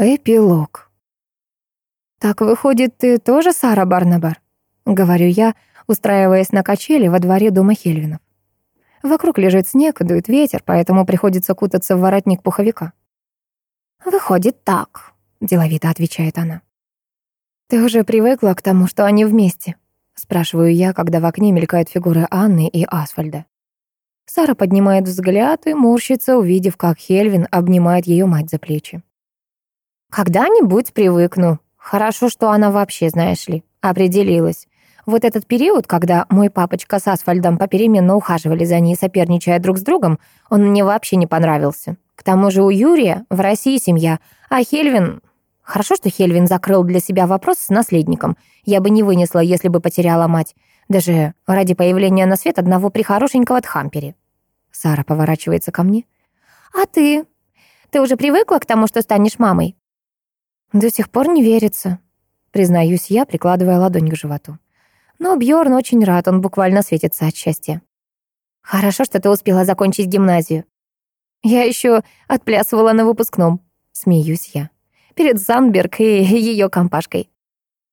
Эпилог. «Так выходит, ты тоже Сара Барнабар?» — говорю я, устраиваясь на качели во дворе дома Хельвинов. Вокруг лежит снег, дует ветер, поэтому приходится кутаться в воротник пуховика. «Выходит так», — деловито отвечает она. «Ты уже привыкла к тому, что они вместе?» — спрашиваю я, когда в окне мелькают фигуры Анны и Асфальда. Сара поднимает взгляд и морщится, увидев, как Хельвин обнимает ее мать за плечи. Когда-нибудь привыкну. Хорошо, что она вообще, знаешь ли, определилась. Вот этот период, когда мой папочка с Асфальдом попеременно ухаживали за ней, соперничая друг с другом, он мне вообще не понравился. К тому же у Юрия в России семья, а Хельвин... Хорошо, что Хельвин закрыл для себя вопрос с наследником. Я бы не вынесла, если бы потеряла мать. Даже ради появления на свет одного прихорошенького Тхампери. Сара поворачивается ко мне. «А ты? Ты уже привыкла к тому, что станешь мамой?» До сих пор не верится, признаюсь я, прикладывая ладонь к животу. Но Бьорн очень рад, он буквально светится от счастья. Хорошо, что ты успела закончить гимназию. Я еще отплясывала на выпускном, смеюсь я. Перед Зандберг и ее компашкой.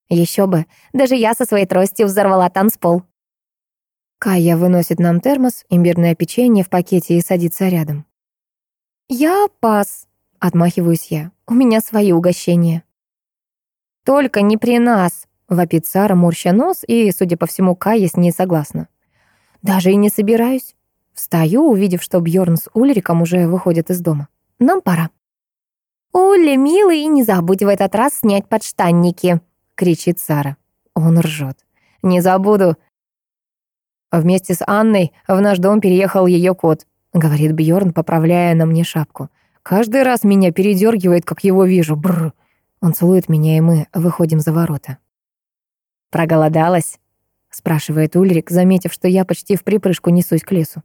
Еще бы, даже я со своей тростью взорвала танцпол. Кая выносит нам термос, имбирное печенье в пакете и садится рядом. «Я пас», — Отмахиваюсь я. «У меня свои угощения». «Только не при нас!» — вопит Сара, морща нос, и, судя по всему, Кая с ней согласна. «Даже и не собираюсь». Встаю, увидев, что Бьорн с Ульриком уже выходят из дома. «Нам пора». «Улли, милый, не забудь в этот раз снять подштанники!» — кричит Сара. Он ржет. «Не забуду!» «Вместе с Анной в наш дом переехал ее кот», — говорит Бьорн, поправляя на мне шапку. Каждый раз меня передергивает, как его вижу. Бррр. Он целует меня, и мы выходим за ворота. «Проголодалась?» — спрашивает Ульрик, заметив, что я почти в припрыжку несусь к лесу.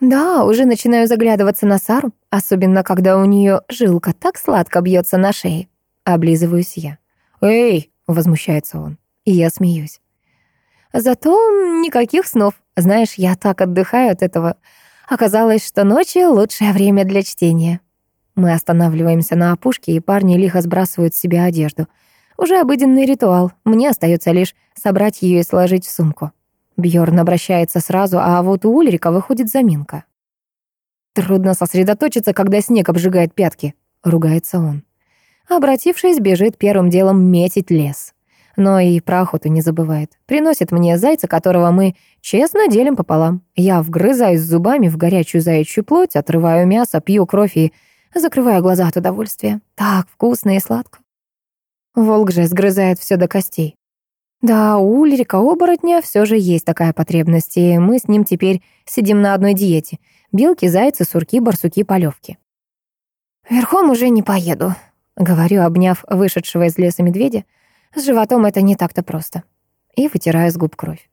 «Да, уже начинаю заглядываться на Сару, особенно когда у нее жилка так сладко бьется на шее». Облизываюсь я. «Эй!» — возмущается он. И я смеюсь. «Зато никаких снов. Знаешь, я так отдыхаю от этого. Оказалось, что ночью лучшее время для чтения. Мы останавливаемся на опушке, и парни лихо сбрасывают с себя одежду. Уже обыденный ритуал. Мне остается лишь собрать ее и сложить в сумку. Бьорн обращается сразу, а вот у Ульрика выходит заминка. «Трудно сосредоточиться, когда снег обжигает пятки», — ругается он. Обратившись, бежит первым делом метить лес но и про охоту не забывает. Приносит мне зайца, которого мы честно делим пополам. Я вгрызаюсь зубами в горячую заячью плоть, отрываю мясо, пью кровь и закрываю глаза от удовольствия. Так вкусно и сладко. Волк же сгрызает все до костей. Да, у Ульрика-оборотня все же есть такая потребность, и мы с ним теперь сидим на одной диете. Белки, зайцы, сурки, барсуки, полевки. «Верхом уже не поеду», — говорю, обняв вышедшего из леса медведя. С животом это не так-то просто. И вытираю с губ кровь.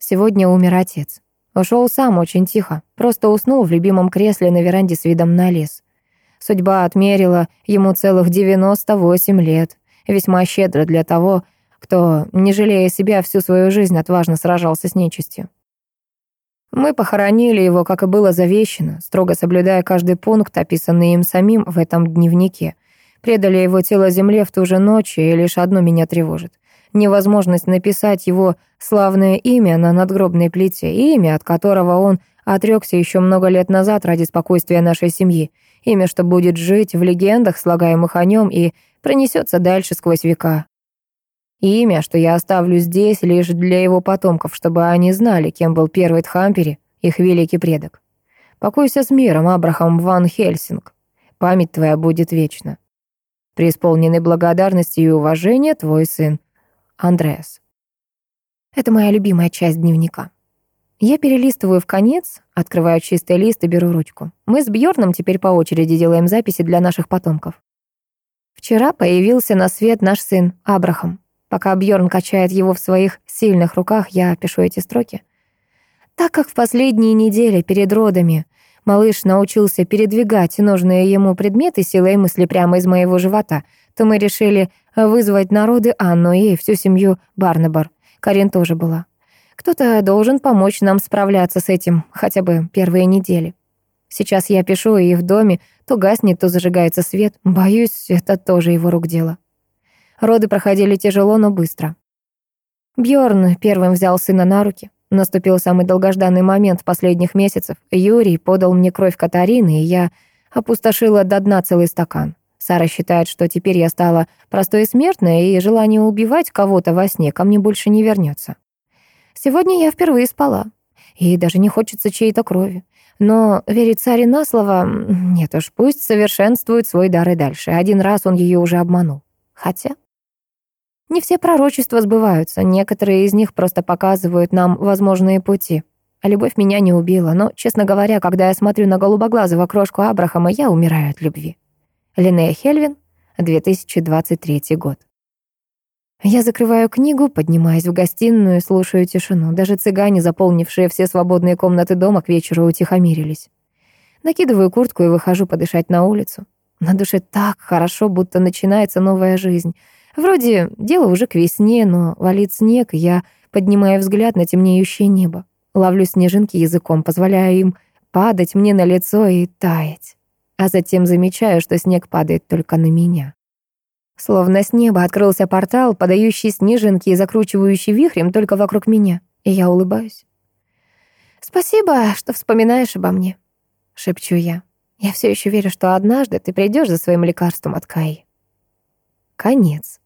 Сегодня умер отец. Ушел сам очень тихо, просто уснул в любимом кресле на веранде с видом на лес. Судьба отмерила ему целых 98 лет. Весьма щедро для того, кто, не жалея себя, всю свою жизнь отважно сражался с нечистью. Мы похоронили его, как и было завещено, строго соблюдая каждый пункт, описанный им самим в этом дневнике — преодолея его тело земле в ту же ночь, и лишь одно меня тревожит. Невозможность написать его славное имя на надгробной плите, имя, от которого он отрекся еще много лет назад ради спокойствия нашей семьи, имя, что будет жить в легендах, слагаемых о нем, и пронесется дальше сквозь века. И имя, что я оставлю здесь лишь для его потомков, чтобы они знали, кем был первый Тхампери, их великий предок. Покойся с миром, Абрахам Ван Хельсинг. Память твоя будет вечна. При благодарности и уважения твой сын Андреас. Это моя любимая часть дневника. Я перелистываю в конец, открываю чистый лист и беру ручку. Мы с Бьорном теперь по очереди делаем записи для наших потомков. Вчера появился на свет наш сын Абрахам. Пока Бьорн качает его в своих сильных руках, я пишу эти строки. Так как в последние недели перед родами малыш научился передвигать нужные ему предметы силой мысли прямо из моего живота, то мы решили вызвать народы Анну и всю семью Барнабар. Карин тоже была. Кто-то должен помочь нам справляться с этим хотя бы первые недели. Сейчас я пишу, и в доме то гаснет, то зажигается свет. Боюсь, это тоже его рук дело. Роды проходили тяжело, но быстро. Бьорн первым взял сына на руки. Наступил самый долгожданный момент последних месяцев. Юрий подал мне кровь Катарины, и я опустошила до дна целый стакан. Сара считает, что теперь я стала простой и смертной, и желание убивать кого-то во сне ко мне больше не вернется. Сегодня я впервые спала, и даже не хочется чьей-то крови. Но верить Саре на слово... Нет уж, пусть совершенствует свой дар и дальше. Один раз он ее уже обманул. Хотя... Не все пророчества сбываются, некоторые из них просто показывают нам возможные пути. А любовь меня не убила, но, честно говоря, когда я смотрю на голубоглазого крошку Абрахама, я умираю от любви. Линея Хельвин, 2023 год. Я закрываю книгу, поднимаюсь в гостиную и слушаю тишину. Даже цыгане, заполнившие все свободные комнаты дома, к вечеру утихомирились. Накидываю куртку и выхожу подышать на улицу. На душе так хорошо, будто начинается новая жизнь — Вроде дело уже к весне, но валит снег, я поднимаю взгляд на темнеющее небо. Ловлю снежинки языком, позволяя им падать мне на лицо и таять. А затем замечаю, что снег падает только на меня. Словно с неба открылся портал, подающий снежинки и закручивающий вихрем только вокруг меня. И я улыбаюсь. «Спасибо, что вспоминаешь обо мне», — шепчу я. «Я все еще верю, что однажды ты придешь за своим лекарством от Каи». Конец.